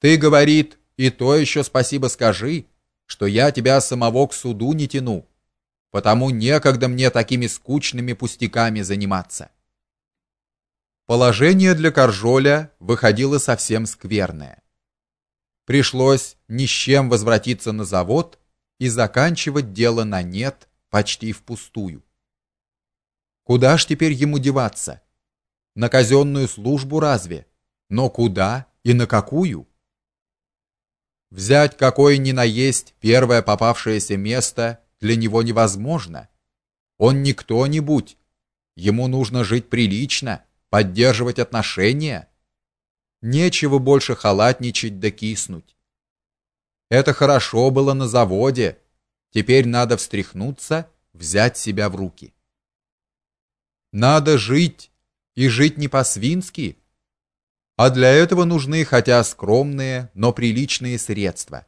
Ты, говорит, и то еще спасибо скажи, что я тебя самого к суду не тяну, потому некогда мне такими скучными пустяками заниматься. Положение для Каржоля выходило совсем скверное. Пришлось ни с чем возвратиться на завод и заканчивать дело на нет, почти впустую. Куда ж теперь ему деваться? На казенную службу разве? Но куда и на какую? Взять какое ни на есть первое попавшееся место для него невозможно. Он не кто-нибудь. Ему нужно жить прилично, поддерживать отношения. Нечего больше халатничать да киснуть. Это хорошо было на заводе. Теперь надо встряхнуться, взять себя в руки. Надо жить и жить не по-свински, а для этого нужны хотя скромные, но приличные средства.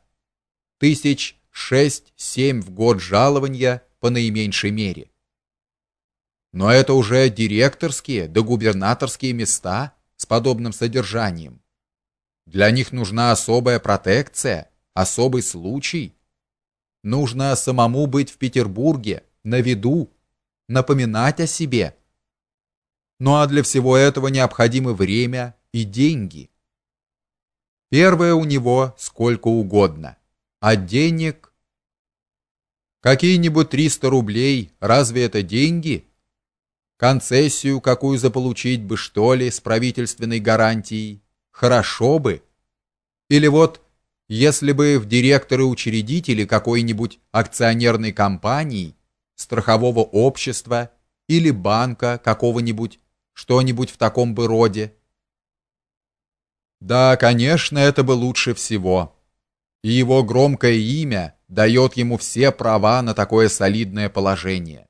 Тысяч шесть-семь в год жалования по наименьшей мере. Но это уже директорские да губернаторские места с подобным содержанием. Для них нужна особая протекция, особый случай. Нужно самому быть в Петербурге, на виду, напоминать о себе. Ну а для всего этого необходимо время и деньги. Первое у него сколько угодно, а денег какие-нибудь 300 рублей, разве это деньги? Концессию какую заполучить бы что ли с правительственной гарантией? Хорошо бы. Или вот если бы в директоры-учредители какой-нибудь акционерной компании, страхового общества или банка какого-нибудь, что-нибудь в таком бы роде, да, конечно, это бы лучше всего. И его громкое имя дает ему все права на такое солидное положение.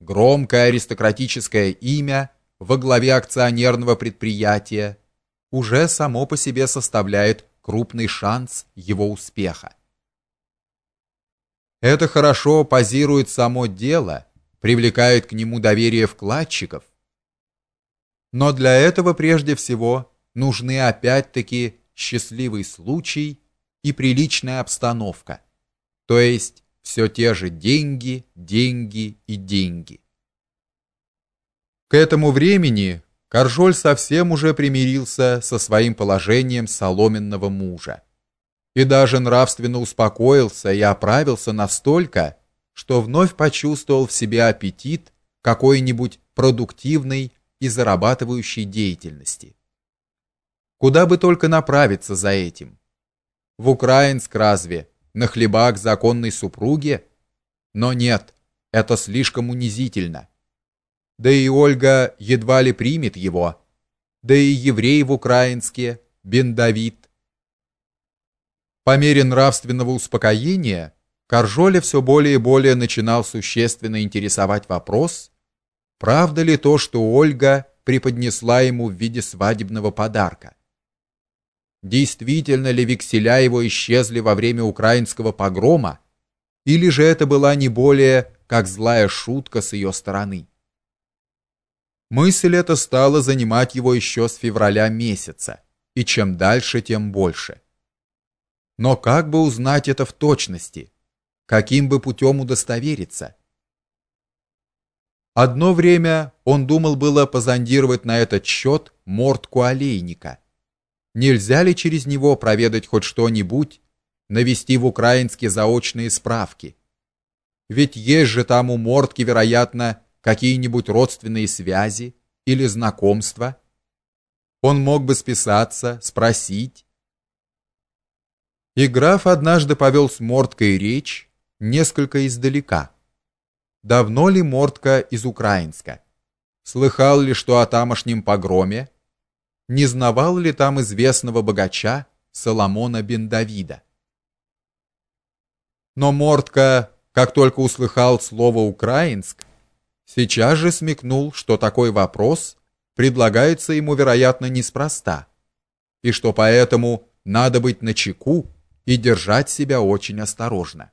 Громкое аристократическое имя во главе акционерного предприятия уже само по себе составляет крупный шанс его успеха. Это хорошо позирует само дело, привлекает к нему доверие вкладчиков. Но для этого прежде всего нужны опять-таки счастливый случай и приличная обстановка. То есть все те же деньги, деньги и деньги. К этому времени Каржоль совсем уже примирился со своим положением соломенного мужа и даже нравственно успокоился и оправился настолько, что вновь почувствовал в себе аппетит какой-нибудь продуктивной и зарабатывающей деятельности. Куда бы только направиться за этим? В Украинск разве? На хлеба законной супруге? Но нет, это слишком унизительно. Да и Ольга едва ли примет его. Да и еврей в Украинске, Бен Давид. По мере нравственного успокоения Каржоля все более и более начинал существенно интересовать вопрос, правда ли то, что Ольга преподнесла ему в виде свадебного подарка действительно ли векселя его исчезли во время украинского погрома, или же это была не более как злая шутка с ее стороны. Мысль эта стала занимать его еще с февраля месяца, и чем дальше, тем больше. Но как бы узнать это в точности? Каким бы путем удостовериться? Одно время он думал было позондировать на этот счет мордку олейника – Нельзя ли через него проведать хоть что-нибудь, навести в украинские заочные справки? Ведь есть же там у Мортки, вероятно, какие-нибудь родственные связи или знакомства. Он мог бы списаться, спросить. И граф однажды повел с Морткой речь несколько издалека. Давно ли Мортка из Украинска? Слыхал ли что о тамошнем погроме? Не знавал ли там известного богача Соломона бен Давида. Но Мортка, как только услыхал слово украинск, сейчас же смекнул, что такой вопрос предлагается ему, вероятно, неспроста, и что поэтому надо быть начеку и держать себя очень осторожно.